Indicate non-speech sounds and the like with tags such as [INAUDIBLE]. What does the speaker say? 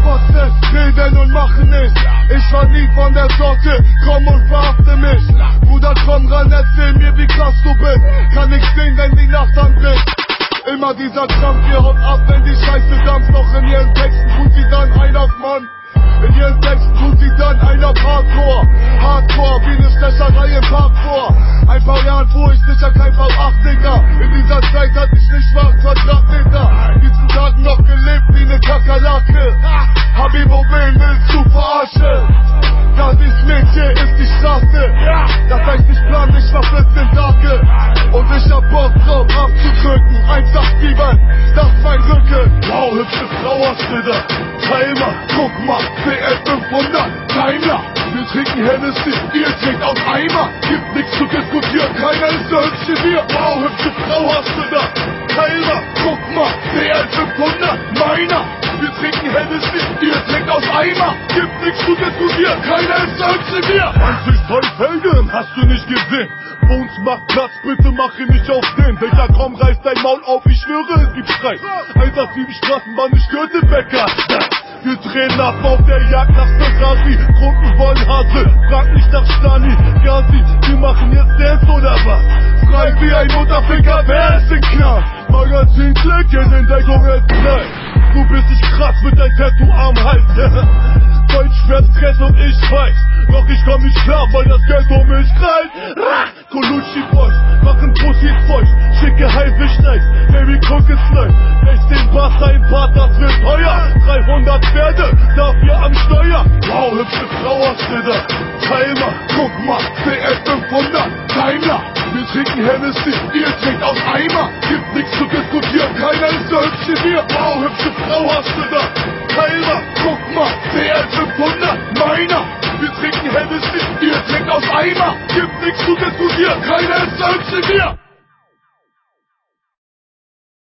Fotze, reden und machen nicht. Ich war nie von der Sorte, komm und verhafte mich. Bruder, komm ran, erzähl mir, wie krass du bist. Kann ich sehen, wenn die Nacht anbricht. Immer dieser Krampf, ihr haut ab, wenn die Scheiße dampft. Doch in ihren Texten tut sie dann ein auf Mann. In ihren Texten tut sie dann ein auf Hardcore. Hardcore, wie ne Stecherei im Park vor. Ein paar Jahren fuhr ich sicher kein V8, Digga. In dieser Zeit hatte ich nicht mal Quadratmeter. Diesen Tagen noch gelebt wie ne Kakerlake. Habibo, wen willst du verarschen? Das ist Mädchen, ist die Straße. Das heißt, ich plan nicht mal 14 Tage. Und ich hab Bock drauf abzudrücken. Einfach fiebern, das ist mein Rücken. Wow, hübsche da. Timer, guck mal, CL 500, Timer. Wir trinken Hennessy, ihr trinkt aus Eimer. Gibt nichts zu diskutieren, keiner ist so hübsch wie wir. Wow, hübsche da. Timer, mal, CL 500, meiner. Wir trinken Hennessy, ihr trinkt aus Eimer. Gibt nichts zu diskutieren, keiner ist hübsch wie wir. 20 Zoll Felgen, hast du nicht gesehen? Bones macht Platz, bitte mach ihn nicht auf den. Digga, komm, reiß dein Maul auf, ich schwöre, es gibt Streit. 187 Straßenbahn, ich töte Bäcker. Wir drehen ab auf der Jagd nach Ferrari. Gruppen wollen 10 Klicken in dein hält Nein, du bist nicht krass mit deinem Tattoo am Hals. [LAUGHS] Deutsch wird Stress und ich weiß. Doch ich komm nicht klar, weil das Geld um mich greift Colucci Boys machen Pussys feucht Schicke Heilwisch Nights, Baby Cook ist live 16 Bar, sein Bart, das wird teuer. 300 Pferde, dafür am Steuer. Wow, hübsche Trauerschnitte Timer, guck mal, CF 500 Timer Wir trinken Hennessy, ihr trinkt Frau hast du da. Timer, guck mal, CL 500, meiner. Wir trinken Hennessy, ihr trinkt aus Eimer. Gibt nichts zu diskutieren, keiner ist hübsch wie wir.